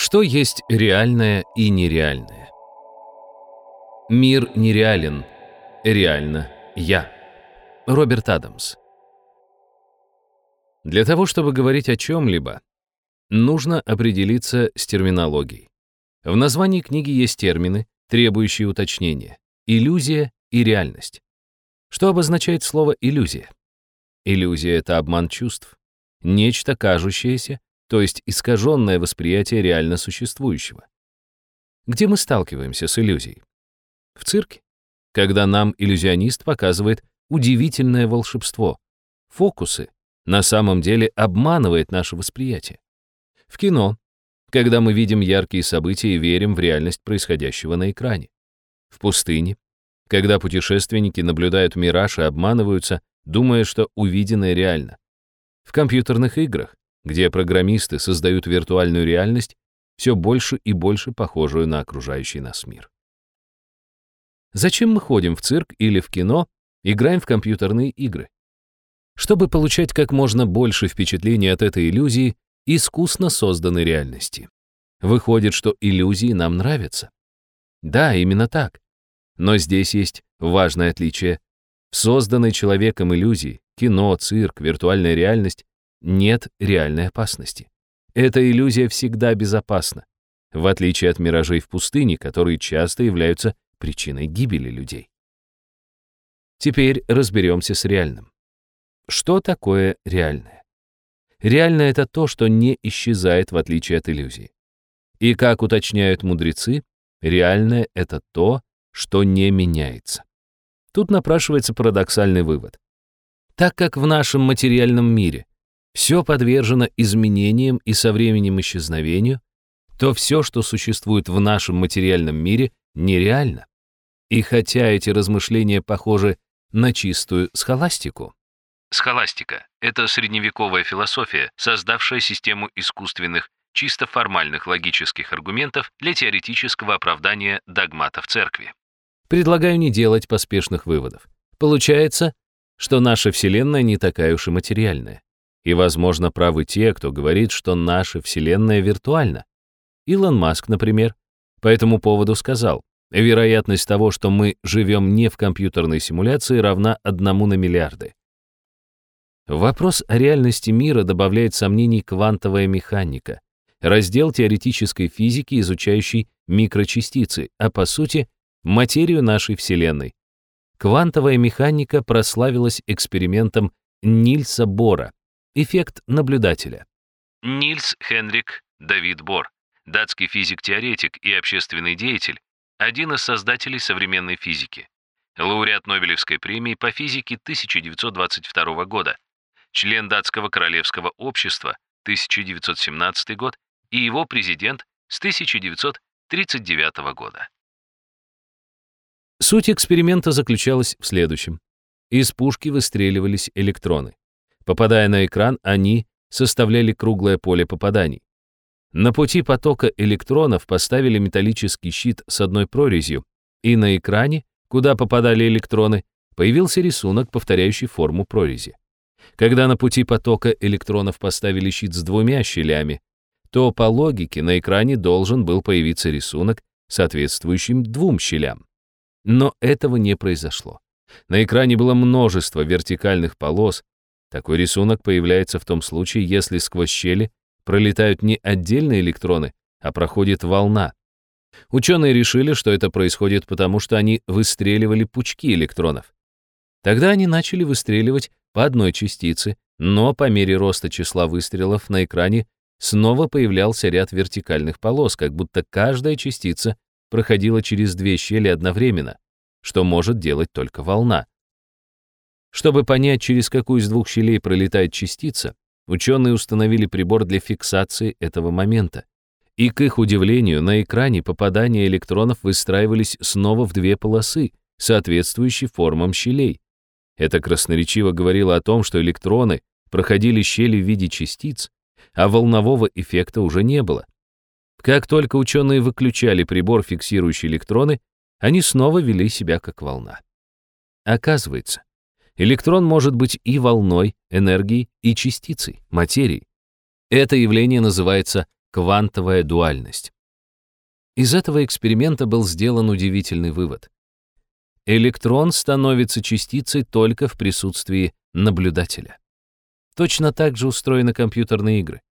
Что есть реальное и нереальное? Мир нереален, реально я. Роберт Адамс. Для того, чтобы говорить о чем-либо, нужно определиться с терминологией. В названии книги есть термины, требующие уточнения. Иллюзия и реальность. Что обозначает слово «иллюзия»? Иллюзия — это обман чувств. Нечто кажущееся, то есть искаженное восприятие реально существующего. Где мы сталкиваемся с иллюзией? В цирке, когда нам иллюзионист показывает удивительное волшебство. Фокусы на самом деле обманывает наше восприятие. В кино, когда мы видим яркие события и верим в реальность происходящего на экране. В пустыне, когда путешественники наблюдают мираж и обманываются, думая, что увиденное реально. В компьютерных играх, где программисты создают виртуальную реальность, все больше и больше похожую на окружающий нас мир. Зачем мы ходим в цирк или в кино, играем в компьютерные игры? Чтобы получать как можно больше впечатлений от этой иллюзии, искусно созданной реальности. Выходит, что иллюзии нам нравятся. Да, именно так. Но здесь есть важное отличие. В созданной человеком иллюзии, кино, цирк, виртуальная реальность, нет реальной опасности. Эта иллюзия всегда безопасна, в отличие от миражей в пустыне, которые часто являются причиной гибели людей. Теперь разберемся с реальным. Что такое реальное? Реальное — это то, что не исчезает в отличие от иллюзии. И как уточняют мудрецы, реальное — это то, что не меняется. Тут напрашивается парадоксальный вывод. Так как в нашем материальном мире все подвержено изменениям и со временем исчезновению, то все, что существует в нашем материальном мире, нереально. И хотя эти размышления похожи на чистую схоластику, Схоластика — это средневековая философия, создавшая систему искусственных, чисто формальных логических аргументов для теоретического оправдания догматов церкви. предлагаю не делать поспешных выводов. Получается, что наша Вселенная не такая уж и материальная. И, возможно, правы те, кто говорит, что наша Вселенная виртуальна. Илон Маск, например, по этому поводу сказал, вероятность того, что мы живем не в компьютерной симуляции, равна одному на миллиарды. Вопрос о реальности мира добавляет сомнений квантовая механика, раздел теоретической физики, изучающий микрочастицы, а по сути материю нашей Вселенной. Квантовая механика прославилась экспериментом Нильса Бора, эффект наблюдателя. Нильс Хенрик Давид Бор, датский физик-теоретик и общественный деятель, один из создателей современной физики. Лауреат Нобелевской премии по физике 1922 года, член датского королевского общества 1917 год и его президент с 1939 года. Суть эксперимента заключалась в следующем. Из пушки выстреливались электроны. Попадая на экран, они составляли круглое поле попаданий. На пути потока электронов поставили металлический щит с одной прорезью, и на экране, куда попадали электроны, появился рисунок, повторяющий форму прорези. Когда на пути потока электронов поставили щит с двумя щелями, то по логике на экране должен был появиться рисунок, соответствующим двум щелям. Но этого не произошло. На экране было множество вертикальных полос. Такой рисунок появляется в том случае, если сквозь щели пролетают не отдельные электроны, а проходит волна. Ученые решили, что это происходит потому, что они выстреливали пучки электронов. Тогда они начали выстреливать по одной частице, но по мере роста числа выстрелов на экране снова появлялся ряд вертикальных полос, как будто каждая частица проходила через две щели одновременно, что может делать только волна. Чтобы понять, через какую из двух щелей пролетает частица, ученые установили прибор для фиксации этого момента. И, к их удивлению, на экране попадания электронов выстраивались снова в две полосы, соответствующие формам щелей. Это красноречиво говорило о том, что электроны проходили щели в виде частиц, а волнового эффекта уже не было. Как только ученые выключали прибор, фиксирующий электроны, они снова вели себя как волна. Оказывается, электрон может быть и волной, энергией, и частицей, материей. Это явление называется квантовая дуальность. Из этого эксперимента был сделан удивительный вывод. Электрон становится частицей только в присутствии наблюдателя. Точно так же устроены компьютерные игры.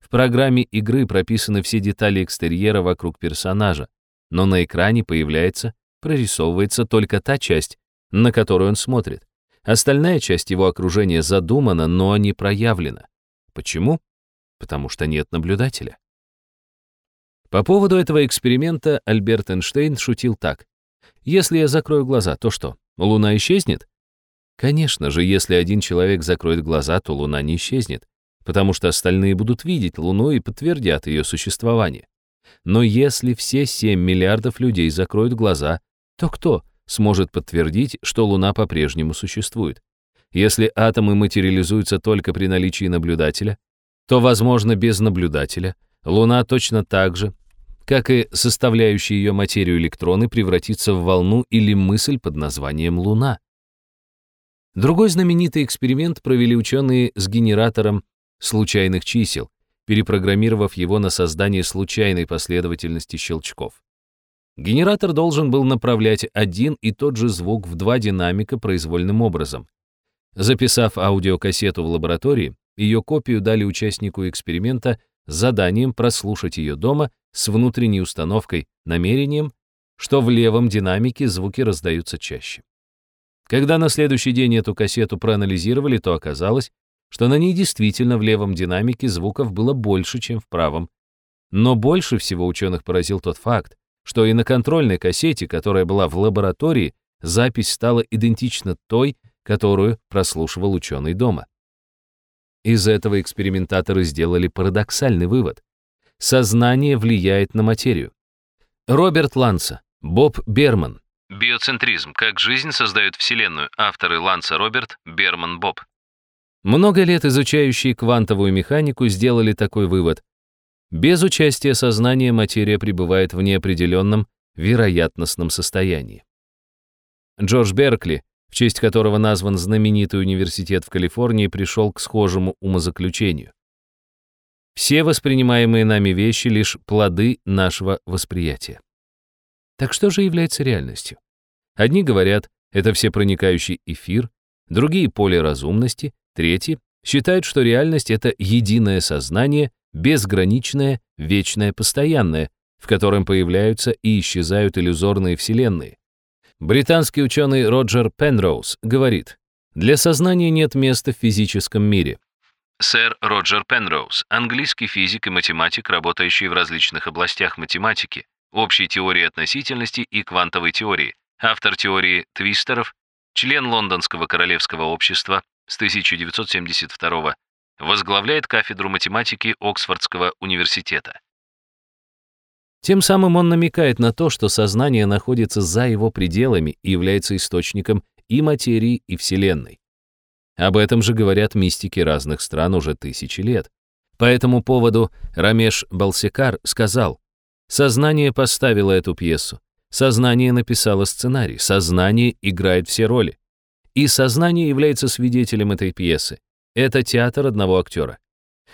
В программе игры прописаны все детали экстерьера вокруг персонажа, но на экране появляется, прорисовывается только та часть, на которую он смотрит. Остальная часть его окружения задумана, но не проявлена. Почему? Потому что нет наблюдателя. По поводу этого эксперимента Альберт Эйнштейн шутил так. Если я закрою глаза, то что, Луна исчезнет? Конечно же, если один человек закроет глаза, то Луна не исчезнет, потому что остальные будут видеть Луну и подтвердят ее существование. Но если все 7 миллиардов людей закроют глаза, то кто сможет подтвердить, что Луна по-прежнему существует? Если атомы материализуются только при наличии наблюдателя, то, возможно, без наблюдателя Луна точно так же, как и составляющие ее материю электроны, превратится в волну или мысль под названием Луна. Другой знаменитый эксперимент провели ученые с генератором случайных чисел, перепрограммировав его на создание случайной последовательности щелчков. Генератор должен был направлять один и тот же звук в два динамика произвольным образом. Записав аудиокассету в лаборатории, ее копию дали участнику эксперимента с заданием прослушать ее дома с внутренней установкой, намерением, что в левом динамике звуки раздаются чаще. Когда на следующий день эту кассету проанализировали, то оказалось, что на ней действительно в левом динамике звуков было больше, чем в правом. Но больше всего ученых поразил тот факт, что и на контрольной кассете, которая была в лаборатории, запись стала идентична той, которую прослушивал ученый дома. Из этого экспериментаторы сделали парадоксальный вывод. Сознание влияет на материю. Роберт Ланса, Боб Берман. Биоцентризм. Как жизнь создает Вселенную. Авторы Ланса Роберт, Берман Боб. Много лет изучающие квантовую механику сделали такой вывод. Без участия сознания материя пребывает в неопределенном вероятностном состоянии. Джордж Беркли, в честь которого назван знаменитый университет в Калифорнии, пришел к схожему умозаключению. Все воспринимаемые нами вещи — лишь плоды нашего восприятия. Так что же является реальностью? Одни говорят, это всепроникающий эфир, другие — поле разумности, Третьи считают, что реальность — это единое сознание, безграничное, вечное, постоянное, в котором появляются и исчезают иллюзорные вселенные. Британский ученый Роджер Пенроуз говорит, для сознания нет места в физическом мире. Сэр Роджер Пенроуз, английский физик и математик, работающий в различных областях математики, общей теории относительности и квантовой теории, автор теории твистеров, член Лондонского королевского общества, с 1972 возглавляет кафедру математики Оксфордского университета. Тем самым он намекает на то, что сознание находится за его пределами и является источником и материи, и Вселенной. Об этом же говорят мистики разных стран уже тысячи лет. По этому поводу Рамеш Балсекар сказал, «Сознание поставило эту пьесу, сознание написало сценарий, сознание играет все роли. И сознание является свидетелем этой пьесы. Это театр одного актера.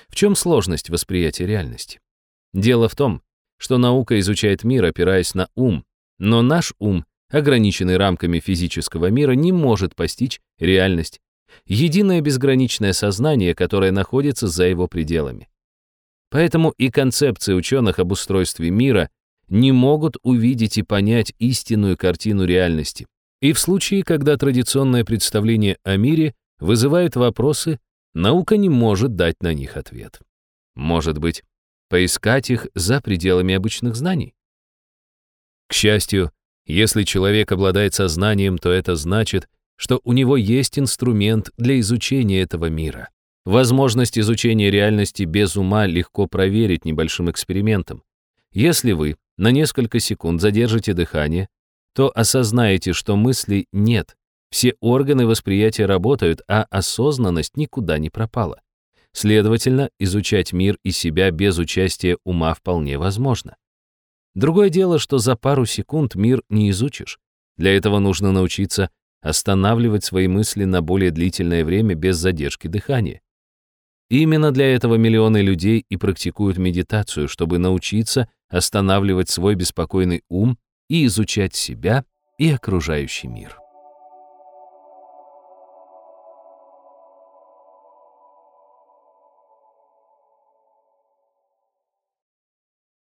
В чем сложность восприятия реальности? Дело в том, что наука изучает мир, опираясь на ум, но наш ум, ограниченный рамками физического мира, не может постичь реальность, единое безграничное сознание, которое находится за его пределами. Поэтому и концепции ученых об устройстве мира не могут увидеть и понять истинную картину реальности, и в случае, когда традиционное представление о мире вызывает вопросы, наука не может дать на них ответ. Может быть, поискать их за пределами обычных знаний? К счастью, если человек обладает сознанием, то это значит, что у него есть инструмент для изучения этого мира. Возможность изучения реальности без ума легко проверить небольшим экспериментом. Если вы на несколько секунд задержите дыхание, то осознаете, что мыслей нет, все органы восприятия работают, а осознанность никуда не пропала. Следовательно, изучать мир и себя без участия ума вполне возможно. Другое дело, что за пару секунд мир не изучишь. Для этого нужно научиться останавливать свои мысли на более длительное время без задержки дыхания. Именно для этого миллионы людей и практикуют медитацию, чтобы научиться останавливать свой беспокойный ум и изучать себя и окружающий мир.